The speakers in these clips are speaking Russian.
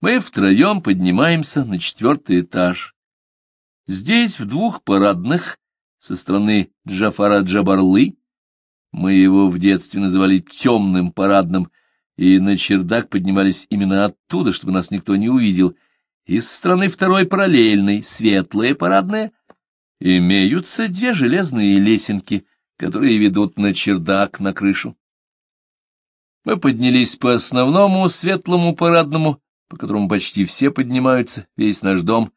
Мы втроем поднимаемся на четвертый этаж. Здесь в двух парадных со стороны Джафара Джабарлы, мы его в детстве называли темным парадным, и на чердак поднимались именно оттуда, чтобы нас никто не увидел, и с стороны второй параллельной, светлая парадная, имеются две железные лесенки, которые ведут на чердак, на крышу. Мы поднялись по основному светлому парадному, по которому почти все поднимаются, весь наш дом.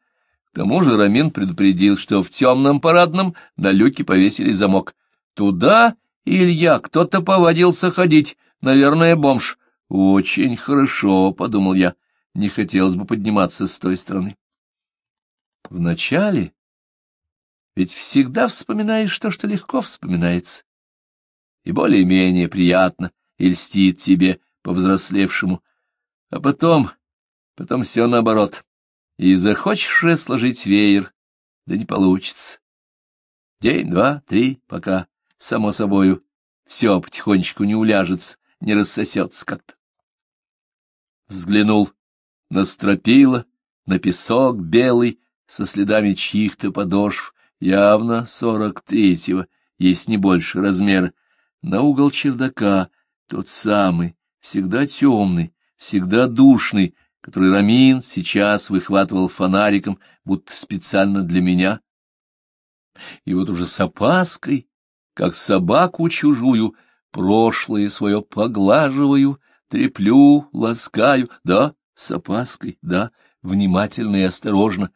К тому же Рамин предупредил, что в темном парадном на люке повесили замок. Туда, Илья, кто-то повадился ходить, наверное, бомж. Очень хорошо, — подумал я, — не хотелось бы подниматься с той стороны. Вначале ведь всегда вспоминаешь то, что легко вспоминается, и более-менее приятно, и льстит тебе, повзрослевшему. А потом, потом все наоборот. И захочешь же сложить веер, да не получится. День, два, три, пока, само собою, все потихонечку не уляжется, не рассосется как-то. Взглянул на стропила, на песок белый, со следами чьих-то подошв, явно сорок третьего, есть не больше размера, на угол чердака, тот самый, всегда темный, всегда душный, который Рамин сейчас выхватывал фонариком, будто специально для меня. И вот уже с опаской, как собаку чужую, прошлое свое поглаживаю, треплю, ласкаю, да, с опаской, да, внимательно и осторожно.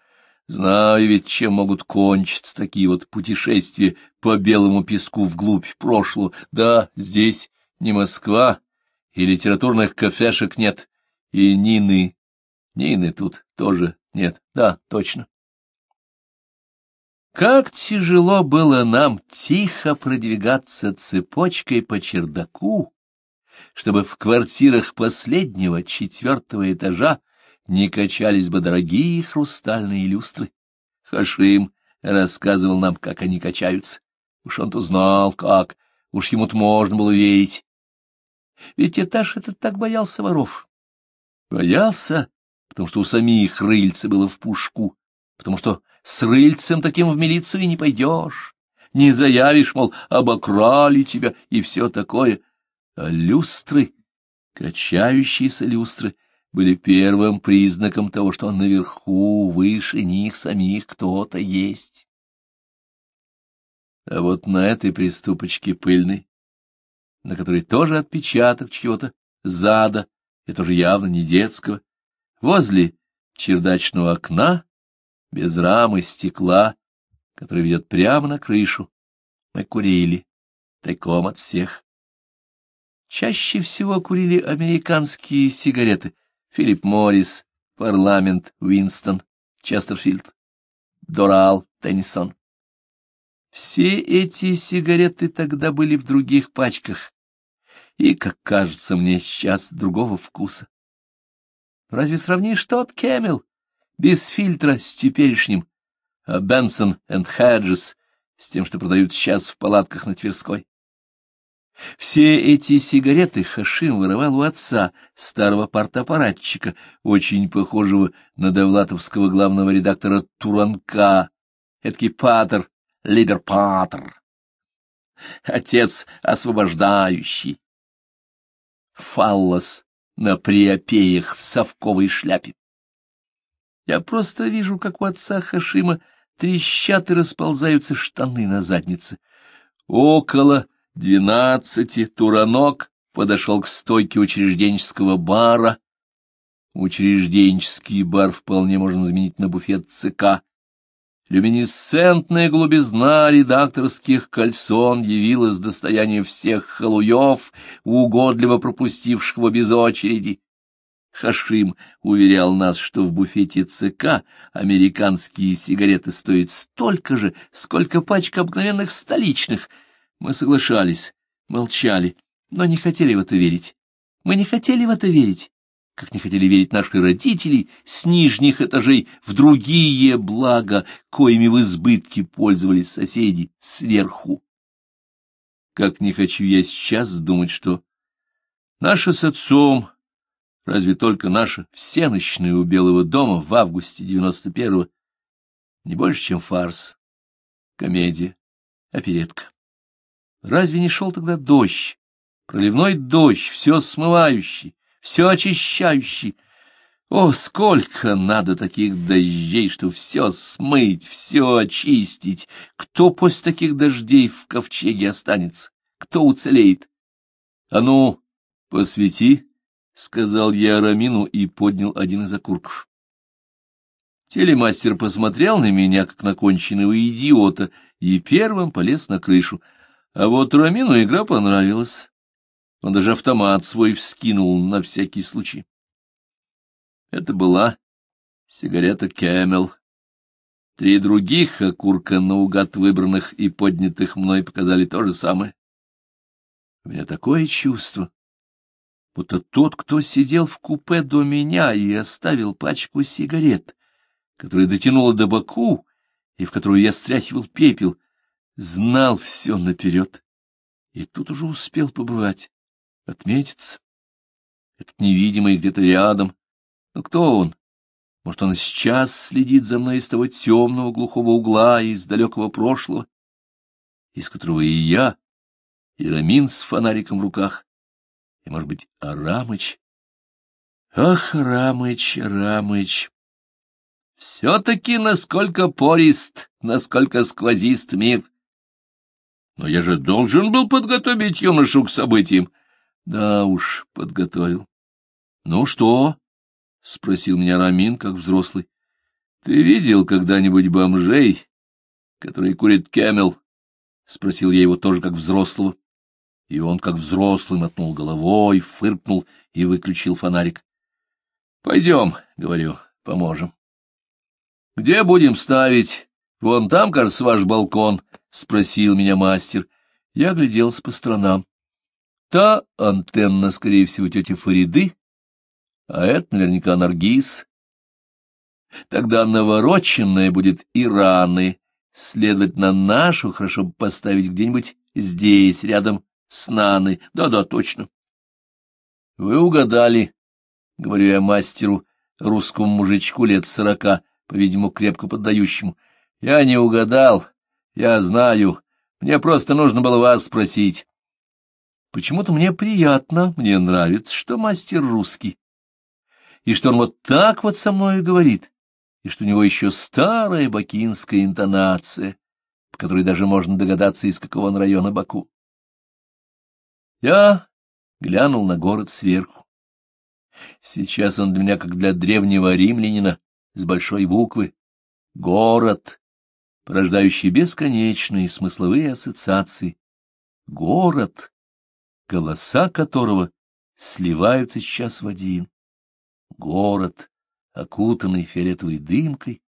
Знаю ведь, чем могут кончиться такие вот путешествия по белому песку вглубь прошлого. Да, здесь не Москва, и литературных кафешек нет, и Нины. Нины тут тоже нет, да, точно. Как тяжело было нам тихо продвигаться цепочкой по чердаку, чтобы в квартирах последнего четвертого этажа не качались бы дорогие хрустальные люстры. Хашим рассказывал нам, как они качаются. Уж он-то знал, как, уж ему-то можно было верить. Ведь этаж этот так боялся воров. Боялся, потому что у самих рыльца было в пушку, потому что с рыльцем таким в милицию и не пойдешь, не заявишь, мол, обокрали тебя и все такое. А люстры, качающиеся люстры, были первым признаком того, что наверху, выше них самих кто-то есть. А вот на этой приступочке пыльной на которой тоже отпечаток чего-то зада, и тоже явно не детского. Возле чердачного окна, без рамы стекла, который ведет прямо на крышу, мы курили, тайком от всех. Чаще всего курили американские сигареты. Филипп Моррис, Парламент, Уинстон, Честерфилд, Дорал, Теннисон. Все эти сигареты тогда были в других пачках, и, как кажется мне сейчас, другого вкуса. Разве сравнишь тот Кэмел без фильтра с теперешним, а Бенсон энд Хеджес с тем, что продают сейчас в палатках на Тверской? Все эти сигареты Хашим воровал у отца, старого партапаратчика, очень похожего на довлатовского главного редактора Туранка, эдакий патер Либерпатр. Отец освобождающий. Фаллос на приопеях в совковой шляпе. Я просто вижу, как у отца Хашима трещат и расползаются штаны на заднице. Около двенадцати Туранок подошел к стойке учрежденческого бара. Учрежденческий бар вполне можно заменить на буфет ЦК. Люминесцентная глубизна редакторских кальсон явилась достоянием всех халуев, угодливо пропустившего без очереди. Хашим уверял нас, что в буфете ЦК американские сигареты стоят столько же, сколько пачка обыкновенных столичных. Мы соглашались, молчали, но не хотели в это верить. Мы не хотели в это верить как не хотели верить наши родители, с нижних этажей в другие блага, коими в избытке пользовались соседи сверху. Как не хочу я сейчас думать, что наша с отцом разве только наша всеночная у Белого дома в августе девяносто первого, не больше, чем фарс, комедия, оперетка. Разве не шел тогда дождь, проливной дождь, все смывающий, все очищающий? О, сколько надо таких дождей, чтобы все смыть, все очистить! Кто после таких дождей в ковчеге останется? Кто уцелеет? А ну, посвети, — сказал я Арамину и поднял один из окурков. Телемастер посмотрел на меня, как на конченного идиота, и первым полез на крышу. А вот Рамину игра понравилась. Он даже автомат свой вскинул на всякий случай. Это была сигарета Кэмел. Три других окурка, наугад выбранных и поднятых мной, показали то же самое. У меня такое чувство, будто тот, кто сидел в купе до меня и оставил пачку сигарет, которая дотянула до боку и в которую я стряхивал пепел, знал все наперед. И тут уже успел побывать, отметиться. Этот невидимый где-то рядом. Но кто он? Может, он сейчас следит за мной из того темного глухого угла, из далекого прошлого, из которого и я, и Рамин с фонариком в руках, и, может быть, Арамыч. Ах, Арамыч, Арамыч! Все-таки насколько порист, насколько сквозист мир. Но я же должен был подготовить юношу к событиям. Да уж, подготовил. Ну что? — спросил меня Рамин, как взрослый. — Ты видел когда-нибудь бомжей, которые курят кемел? — спросил я его тоже как взрослого. И он, как взрослый, мотнул головой, фыркнул и выключил фонарик. — Пойдем, — говорю, — поможем. — Где будем ставить? Вон там, кажется, ваш балкон, — спросил меня мастер. Я огляделся по сторонам. Та антенна, скорее всего, тети Фариды, а это наверняка Наргиз. Тогда навороченная будет Ираны, следовательно, нашу хорошо бы поставить где-нибудь здесь, рядом с Наной. Да-да, точно. Вы угадали, — говорю я мастеру, русскому мужичку лет сорока, по-видимому, крепко поддающему. Я не угадал, я знаю, мне просто нужно было вас спросить. Почему-то мне приятно, мне нравится, что мастер русский, и что он вот так вот со мной говорит, и что у него еще старая бакинская интонация, по которой даже можно догадаться, из какого он района Баку. Я глянул на город сверху. Сейчас он для меня, как для древнего римлянина, с большой буквы. Город, порождающий бесконечные смысловые ассоциации. Город, голоса которого сливаются сейчас в один. Город, окутанный фиолетовой дымкой.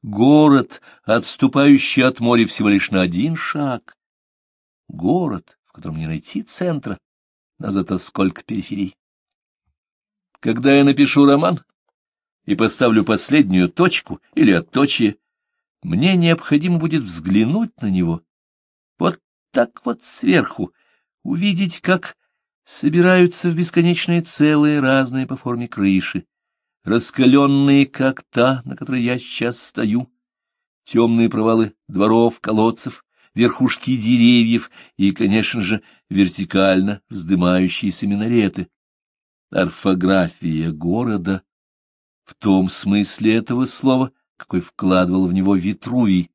Город, отступающий от моря всего лишь на один шаг. Город, в котором не найти центра, но зато сколько периферий. Когда я напишу роман и поставлю последнюю точку или отточие, мне необходимо будет взглянуть на него вот так вот сверху, увидеть, как собираются в бесконечные целые разные по форме крыши, раскаленные, как та, на которой я сейчас стою, темные провалы дворов, колодцев, верхушки деревьев и, конечно же, вертикально вздымающиеся минареты. Орфография города в том смысле этого слова, какой вкладывал в него Витрувий,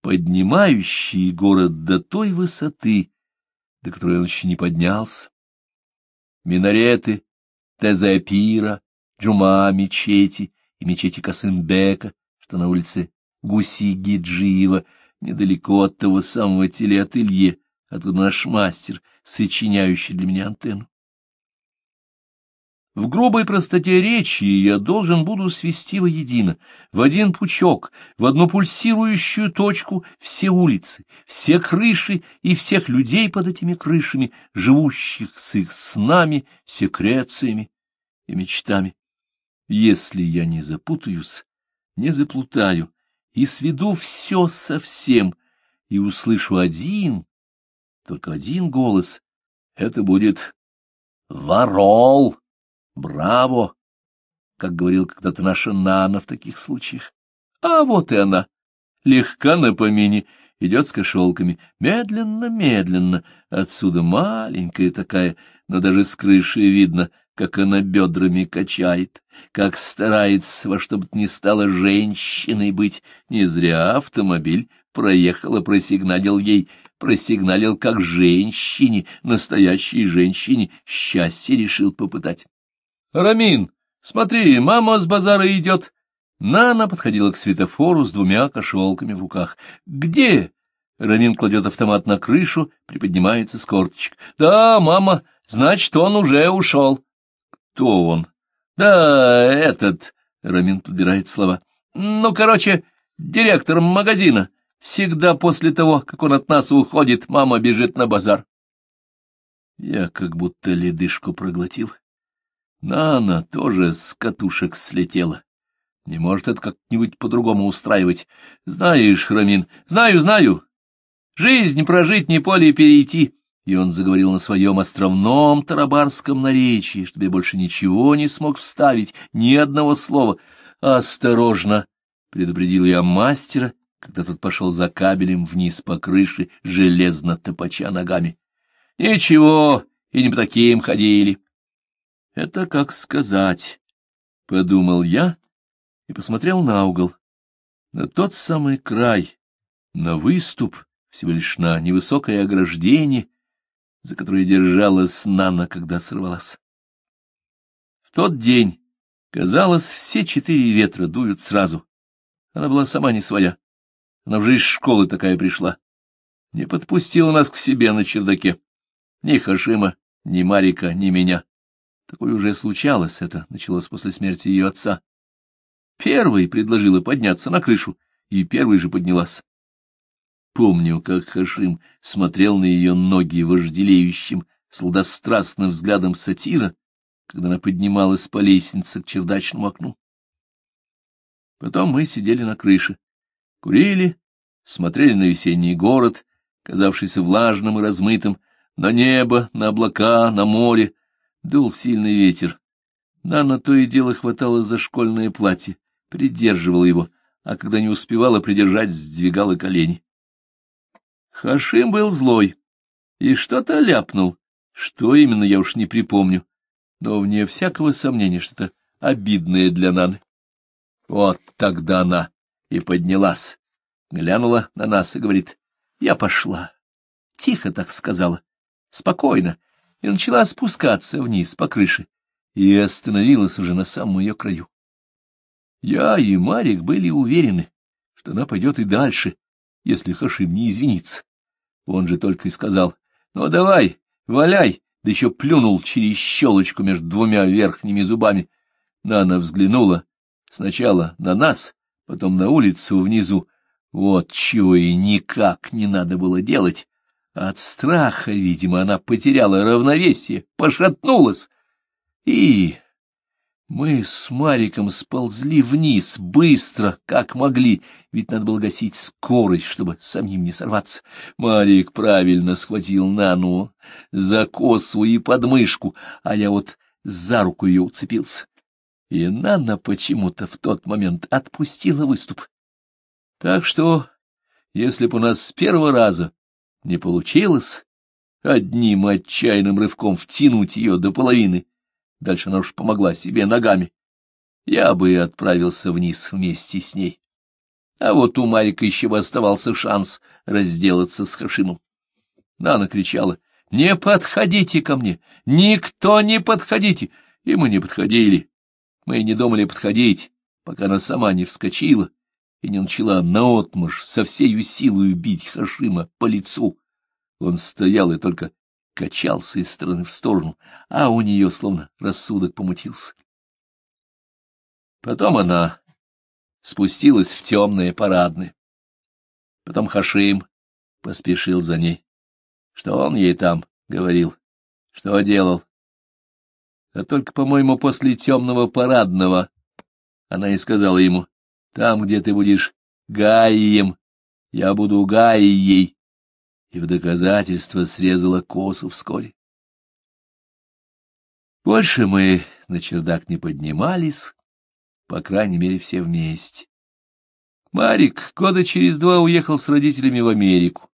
поднимающий город до той высоты, до которой он еще не поднялся. Минареты Тезапира, Джума, мечети и мечети Касымбека, что на улице Гуси-Гиджиева, недалеко от того самого телеателье, откуда наш мастер, сочиняющий для меня антенну. В грубой простоте речи я должен буду свести воедино, в один пучок, в одну пульсирующую точку все улицы, все крыши и всех людей под этими крышами, живущих с их снами, секрециями и мечтами. Если я не запутаюсь, не заплутаю и сведу все совсем, и услышу один, только один голос, это будет «Ворол!» Браво! Как говорил когда-то наша Нана в таких случаях. А вот и она, легка на помине, идет с кошелками, медленно-медленно, отсюда маленькая такая, но даже с крыши видно, как она бедрами качает, как старается во что бы то ни стало женщиной быть. Не зря автомобиль проехал и просигналил ей, просигналил как женщине, настоящей женщине, счастье решил попытать. — Рамин, смотри, мама с базара идет. Нана подходила к светофору с двумя кошелками в руках. — Где? Рамин кладет автомат на крышу, приподнимается с корточек. — Да, мама, значит, он уже ушел. — Кто он? — Да, этот... — Рамин подбирает слова. — Ну, короче, директор магазина. Всегда после того, как он от нас уходит, мама бежит на базар. Я как будто ледышку проглотил. Нана тоже с катушек слетела. Не может это как-нибудь по-другому устраивать. Знаешь, Храмин, знаю, знаю. Жизнь прожить, не поле перейти. И он заговорил на своем островном тарабарском наречии, чтобы я больше ничего не смог вставить, ни одного слова. «Осторожно!» — предупредил я мастера, когда тот пошел за кабелем вниз по крыше, железно топача ногами. «Ничего, и не по таким ходили». «Это как сказать», — подумал я и посмотрел на угол, на тот самый край, на выступ, всего лишь на невысокое ограждение, за которое держалась Нана, когда сорвалась. В тот день, казалось, все четыре ветра дуют сразу. Она была сама не своя. Она уже из школы такая пришла. Не подпустила нас к себе на чердаке. Ни Хашима, ни Марика, ни меня. Такое уже случалось, это началось после смерти ее отца. Первой предложила подняться на крышу, и первой же поднялась. Помню, как Хашим смотрел на ее ноги вожделеющим, сладострастным взглядом сатира, когда она поднималась по лестнице к чердачному окну. Потом мы сидели на крыше, Курили, смотрели на весенний город, казавшийся влажным и размытым, на небо, на облака, на море. Дул сильный ветер. Нана то и дело хватало за школьное платье, придерживала его, а когда не успевала придержать, сдвигала колени. Хашим был злой и что-то ляпнул. Что именно, я уж не припомню, но вне всякого сомнения что-то обидное для Наны. Вот тогда она и поднялась, глянула на нас и говорит, я пошла. Тихо так сказала, спокойно, и начала спускаться вниз по крыше, и остановилась уже на самом ее краю. Я и Марик были уверены, что она пойдет и дальше, если Хашим не извинится. Он же только и сказал, ну давай, валяй, да еще плюнул через щелочку между двумя верхними зубами. Нана взглянула сначала на нас, потом на улицу внизу. Вот чего и никак не надо было делать. От страха, видимо, она потеряла равновесие, пошатнулась. И мы с Мариком сползли вниз быстро, как могли, ведь надо было гасить скорость, чтобы самим не сорваться. Марик правильно схватил Нану за косу и подмышку, а я вот за руку ее уцепился и Нана почему-то в тот момент отпустила выступ. Так что, если бы у нас с первого раза не получилось одним отчаянным рывком втянуть ее до половины, дальше она уж помогла себе ногами, я бы и отправился вниз вместе с ней. А вот у Марика еще бы оставался шанс разделаться с Хашимом. Нана кричала, «Не подходите ко мне! Никто не подходите!» И мы не подходили. Мы не думали подходить, пока она сама не вскочила и не начала наотмашь со всею силой бить Хашима по лицу. Он стоял и только качался из стороны в сторону, а у нее словно рассудок помутился. Потом она спустилась в темное парадное. Потом Хашим поспешил за ней. Что он ей там говорил? Что делал? а только, по-моему, после темного парадного. Она и сказала ему, там, где ты будешь Гаием, я буду Гаией, и в доказательство срезала косу вскоре. Больше мы на чердак не поднимались, по крайней мере, все вместе. Марик года через два уехал с родителями в Америку.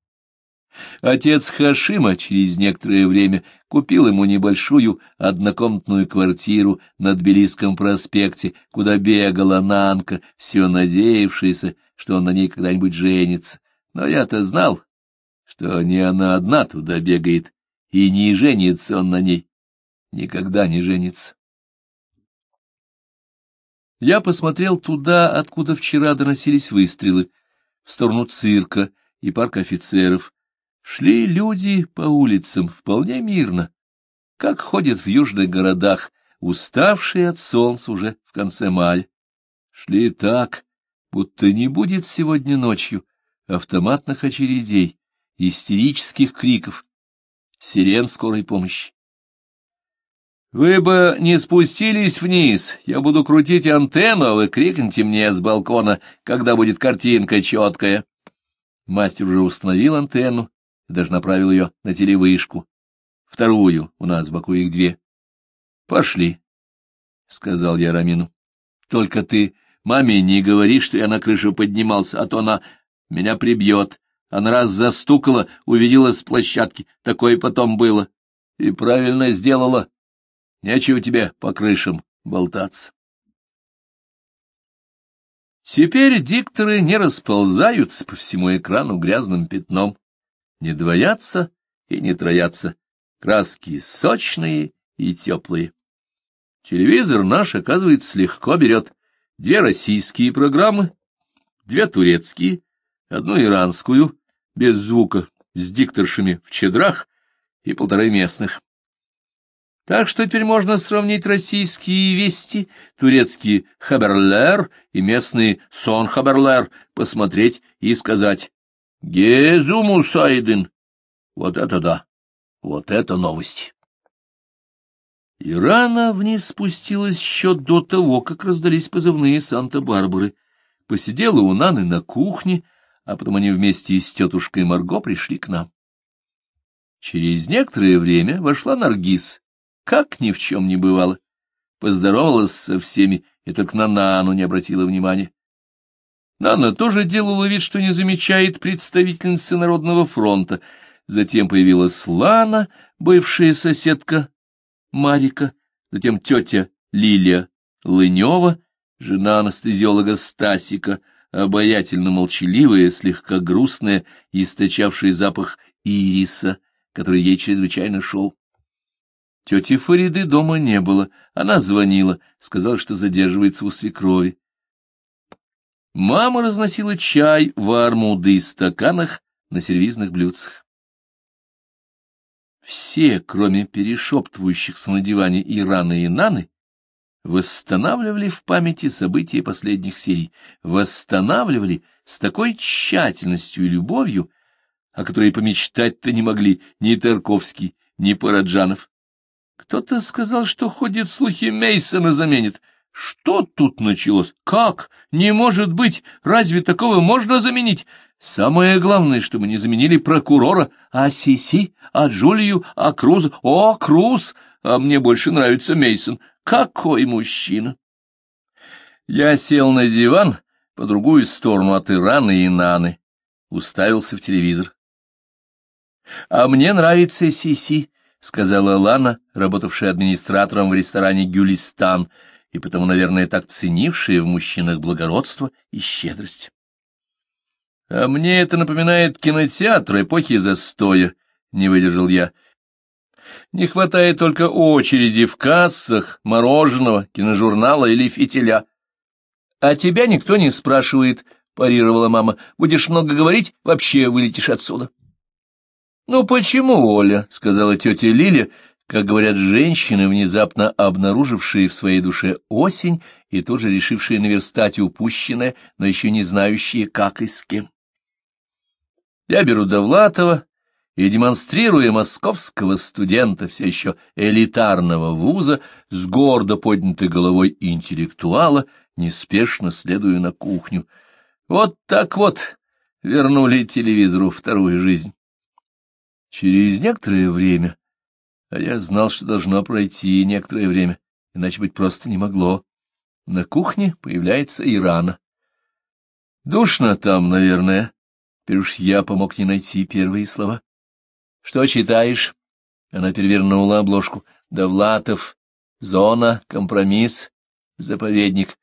Отец Хашима через некоторое время купил ему небольшую однокомнатную квартиру на Тбилисском проспекте, куда бегала Нанка, все надеявшаяся, что он на ней когда-нибудь женится. Но я-то знал, что не она одна туда бегает, и не женится он на ней, никогда не женится. Я посмотрел туда, откуда вчера доносились выстрелы, в сторону цирка и парка офицеров. Шли люди по улицам вполне мирно, как ходят в южных городах, уставшие от солнца уже в конце мая. Шли так, будто не будет сегодня ночью автоматных очередей, истерических криков, сирен скорой помощи. Вы бы не спустились вниз, я буду крутить антенну, а вы крикните мне с балкона, когда будет картинка четкая. Мастер уже установил антенну и даже направил ее на телевышку. Вторую, у нас в боку их две. — Пошли, — сказал я Рамину. — Только ты маме не говори, что я на крышу поднимался, а то она меня прибьет. Она раз застукала, увидела с площадки. Такое потом было. И правильно сделала. Нечего тебе по крышам болтаться. Теперь дикторы не расползаются по всему экрану грязным пятном, не двоятся и не троятся, краски сочные и теплые. Телевизор наш, оказывается, легко берет две российские программы, две турецкие, одну иранскую, без звука, с дикторшами в чедрах и полторы местных. Так что теперь можно сравнить российские вести, турецкие «Хаберлер» и местные «Сон Хаберлер», посмотреть и сказать «Гезу Мусайдин». Вот это да, вот это новости. И рано вниз спустилась еще до того, как раздались позывные Санта-Барбары. Посидела у Наны на кухне, а потом они вместе с тетушкой Марго пришли к нам. Через некоторое время вошла Наргиз как ни в чем не бывало. Поздоровалась со всеми и только на Нану не обратила внимания. Нана тоже делала вид, что не замечает представительницы Народного фронта. Затем появилась Лана, бывшая соседка Марика, затем тетя Лилия Лынева, жена анестезиолога Стасика, обаятельно молчаливая, слегка грустная источавшая запах ириса, который ей чрезвычайно шел. Тети Фариды дома не было. Она звонила, сказала, что задерживается у свекрови. Мама разносила чай в армуды и стаканах на сервизных блюдцах. Все, кроме перешептывающихся на диване Ираны и Наны, восстанавливали в памяти события последних серий, восстанавливали с такой тщательностью и любовью, о которой помечтать-то не могли ни Тарковский, ни Параджанов. Кто-то сказал, что ходит слухи Мейсона заменит. Что тут началось? Как? Не может быть! Разве такого можно заменить? Самое главное, что мы не заменили прокурора, а Сиси, а Джулию, а Круза. О, Круз! А мне больше нравится Мейсон. Какой мужчина! Я сел на диван по другую сторону от Ирана и Наны, уставился в телевизор. А мне нравится Сиси, — сказала Лана, работавшая администратором в ресторане «Гюлистан», и потому, наверное, так ценившая в мужчинах благородство и щедрость. — А мне это напоминает кинотеатр эпохи застоя, — не выдержал я. Не хватает только очереди в кассах, мороженого, киножурнала или фитиля. — А тебя никто не спрашивает, — парировала мама. — Будешь много говорить, вообще вылетишь отсюда. —— Ну почему, Оля? — сказала тетя Лиля, как говорят женщины, внезапно обнаружившие в своей душе осень и тоже решившие наверстать упущенное, но еще не знающие, как и с кем. Я беру Довлатова и, демонстрируя московского студента, все еще элитарного вуза, с гордо поднятой головой интеллектуала, неспешно следую на кухню. Вот так вот вернули телевизору вторую жизнь. Через некоторое время, а я знал, что должно пройти некоторое время, иначе быть просто не могло. На кухне появляется Ирана. Душно там, наверное. Теперь уж я помог не найти первые слова. Что читаешь? Она перевернула обложку. Довлатов. Зона. Компромисс. Заповедник.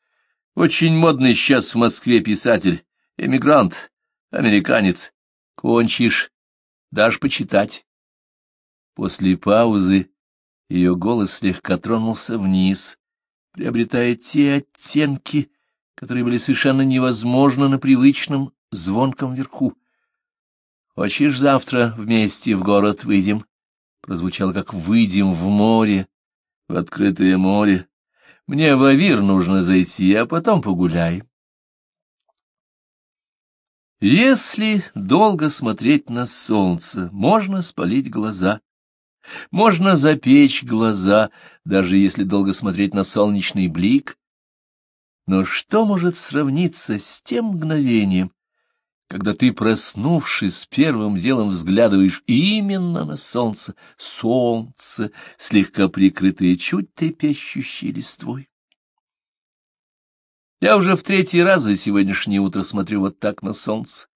Очень модный сейчас в Москве писатель. Эмигрант. Американец. Кончишь. Дашь почитать. После паузы ее голос слегка тронулся вниз, приобретая те оттенки, которые были совершенно невозможны на привычном звонком верху. «Хочешь, завтра вместе в город выйдем?» Прозвучало, как «выйдем в море, в открытое море. Мне в Авир нужно зайти, а потом погуляем». Если долго смотреть на солнце, можно спалить глаза. Можно запечь глаза, даже если долго смотреть на солнечный блик. Но что может сравниться с тем мгновением, когда ты, проснувшись, первым делом взглядываешь именно на солнце, солнце, слегка прикрытое чуть трепещущей листвой? Я уже в третий раз за сегодняшнее утро смотрю вот так на солнце,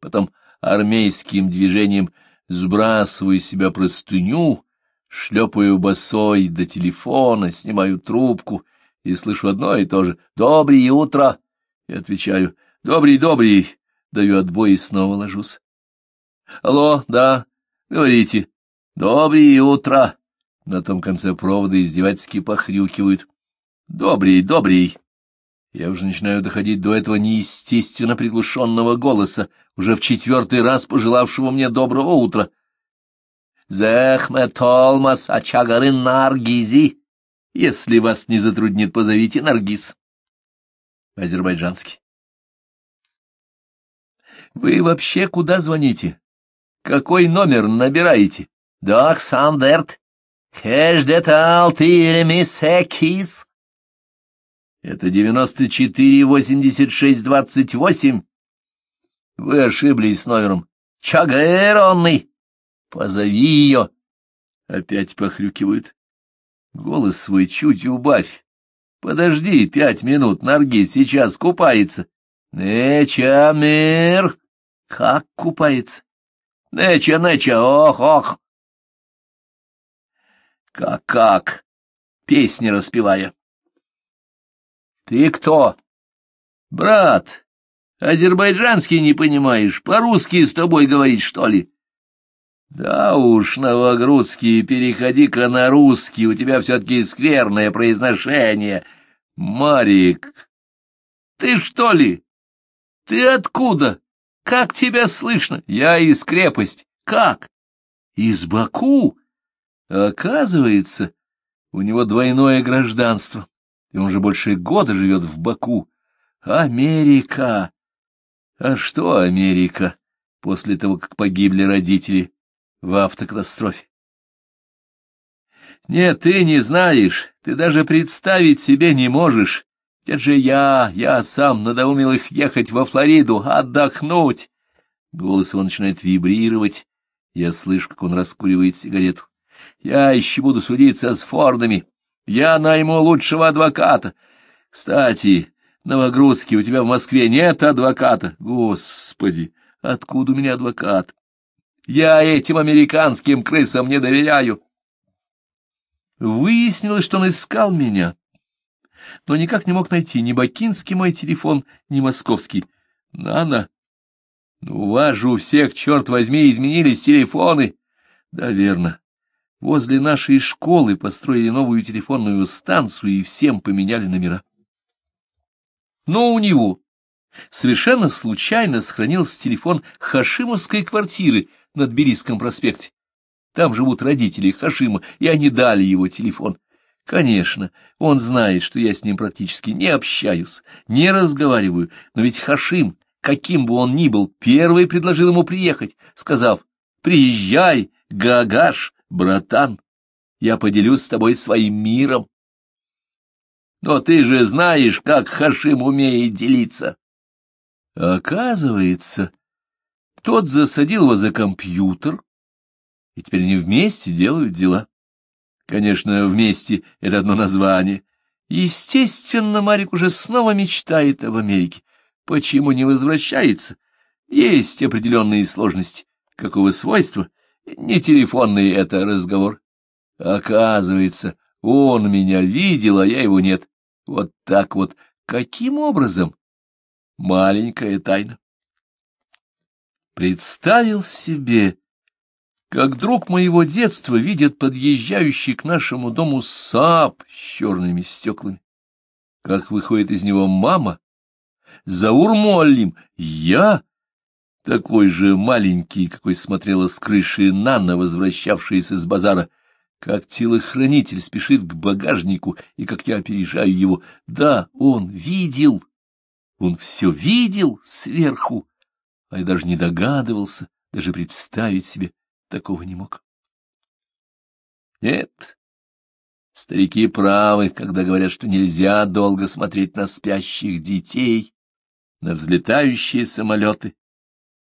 потом армейским движением сбрасываю с себя простыню, шлепаю босой до телефона, снимаю трубку и слышу одно и то же «Доброе утро!» и отвечаю «Добрый, добрый!» даю отбой и снова ложусь. «Алло, да, говорите. Доброе утро!» На том конце провода издевательски похрюкивают. «Добрый, добрый!» Я уже начинаю доходить до этого неестественно приглушенного голоса, уже в четвертый раз пожелавшего мне доброго утра. «Зехмет Олмас Ачагарын Наргизи!» Если вас не затруднит, позовите Наргиз. Азербайджанский. Вы вообще куда звоните? Какой номер набираете? Док Сандерт. Хеждетал тиремисекис. Это девяносто четыре восемьдесят шесть двадцать восемь. Вы ошиблись с номером. Чагайронный. Позови ее. Опять похрюкивают. Голос свой чуть убавь. Подожди пять минут, Наргиз сейчас купается. Неча, Как купается? Неча, неча, ох, ох. Как-как? Песни распевая. Ты кто? Брат, азербайджанский не понимаешь, по-русски с тобой говорить, что ли? Да уж, Новогрудский, переходи-ка на русский, у тебя все-таки скверное произношение. Марик, ты что ли? Ты откуда? Как тебя слышно? Я из крепости. Как? Из Баку? Оказывается, у него двойное гражданство, и он уже больше года живет в Баку. Америка! А что Америка после того, как погибли родители? в автокатастрофе. Нет, ты не знаешь, ты даже представить себе не можешь. Это же я, я сам надоумил их ехать во Флориду, отдохнуть. Голос его начинает вибрировать. Я слышу, как он раскуривает сигарету. Я еще буду судиться с Фордами. Я найму лучшего адвоката. Кстати, Новогрудский, у тебя в Москве нет адвоката. Господи, откуда у меня адвокат? Я этим американским крысам не доверяю. Выяснилось, что он искал меня, но никак не мог найти ни бакинский мой телефон, ни московский. Нана, у вас же у всех, черт возьми, изменились телефоны. Да, верно. Возле нашей школы построили новую телефонную станцию и всем поменяли номера. Но у него совершенно случайно сохранился телефон Хашимовской квартиры — на Тбилисском проспекте. Там живут родители Хашима, и они дали его телефон. Конечно, он знает, что я с ним практически не общаюсь, не разговариваю, но ведь Хашим, каким бы он ни был, первый предложил ему приехать, сказав, «Приезжай, Гагаш, братан, я поделюсь с тобой своим миром». Но ты же знаешь, как Хашим умеет делиться. Оказывается, тот засадил его за компьютер, и теперь они вместе делают дела. Конечно, вместе это одно название. Естественно, Марик уже снова мечтает об Америке. Почему не возвращается? Есть определенные сложности. Какого свойства? Не телефонный это разговор. Оказывается, он меня видел, а я его нет. Вот так вот. Каким образом? Маленькая тайна. Представил себе, как друг моего детства видит подъезжающий к нашему дому сап с черными стеклами. Как выходит из него мама, Заур я, такой же маленький, какой смотрела с крыши Нанна, возвращавшаяся с базара, как телохранитель спешит к багажнику, и как я опережаю его. Да, он видел, он все видел сверху, а я даже не догадывался, даже представить себе такого не мог. Нет, старики правы, когда говорят, что нельзя долго смотреть на спящих детей, на взлетающие самолеты,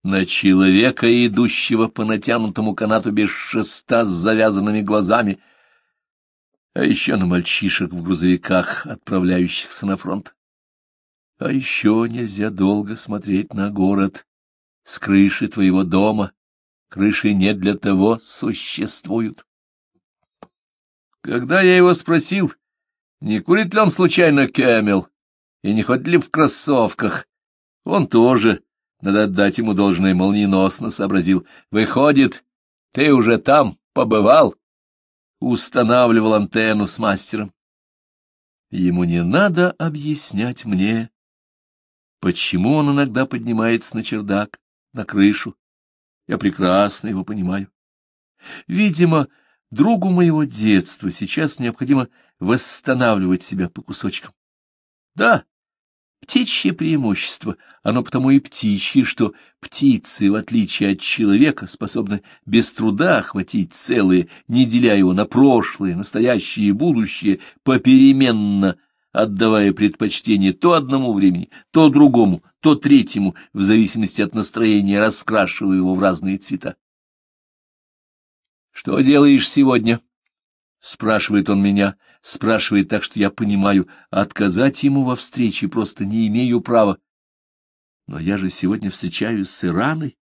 на человека, идущего по натянутому канату без шеста с завязанными глазами, а еще на мальчишек в грузовиках, отправляющихся на фронт. А еще нельзя долго смотреть на город с крыши твоего дома. Крыши не для того существуют. Когда я его спросил, не курит ли он случайно Кэмел и не ходит ли в кроссовках, он тоже, надо отдать ему должное, молниеносно сообразил. Выходит, ты уже там побывал? Устанавливал антенну с мастером. Ему не надо объяснять мне, почему он иногда поднимается на чердак, на крышу. Я прекрасно его понимаю. Видимо, другу моего детства сейчас необходимо восстанавливать себя по кусочкам. Да, птичье преимущество, оно потому и птичье, что птицы, в отличие от человека, способны без труда охватить целое, не деля его на прошлое, настоящее и будущее, попеременно отдавая предпочтение то одному времени, то другому, то третьему, в зависимости от настроения, раскрашивая его в разные цвета. «Что делаешь сегодня?» — спрашивает он меня, спрашивает так, что я понимаю, отказать ему во встрече просто не имею права. Но я же сегодня встречаюсь с Ираной.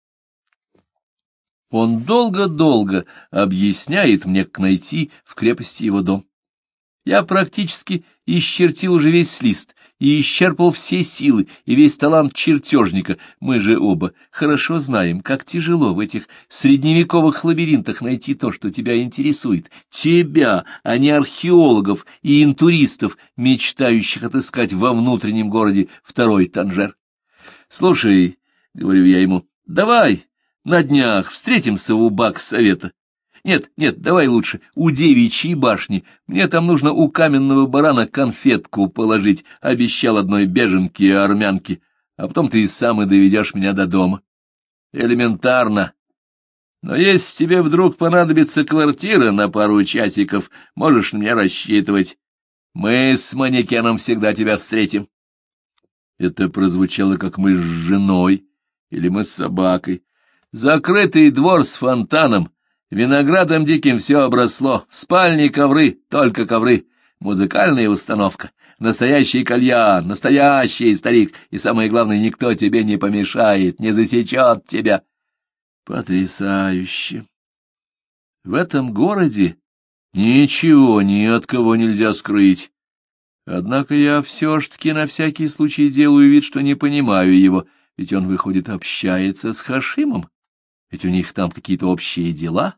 Он долго-долго объясняет мне, как найти в крепости его дом. Я практически исчертил уже весь лист и исчерпал все силы и весь талант чертежника. Мы же оба хорошо знаем, как тяжело в этих средневековых лабиринтах найти то, что тебя интересует. Тебя, а не археологов и интуристов, мечтающих отыскать во внутреннем городе второй Танжер. Слушай, — говорю я ему, — давай на днях встретимся у Бак-совета. Нет, нет, давай лучше у девичьей башни. Мне там нужно у каменного барана конфетку положить, обещал одной беженке и армянке. А потом ты и сам и доведешь меня до дома. Элементарно. Но если тебе вдруг понадобится квартира на пару часиков, можешь на меня рассчитывать. Мы с манекеном всегда тебя встретим. Это прозвучало, как мы с женой или мы с собакой. Закрытый двор с фонтаном — Виноградом диким все обросло, в спальне ковры, только ковры, музыкальная установка, настоящий кальян, настоящий старик, и самое главное, никто тебе не помешает, не засечет тебя. Потрясающе! В этом городе ничего ни от кого нельзя скрыть. Однако я все ж таки на всякий случай делаю вид, что не понимаю его, ведь он, выходит, общается с Хашимом. Ведь у них там какие-то общие дела.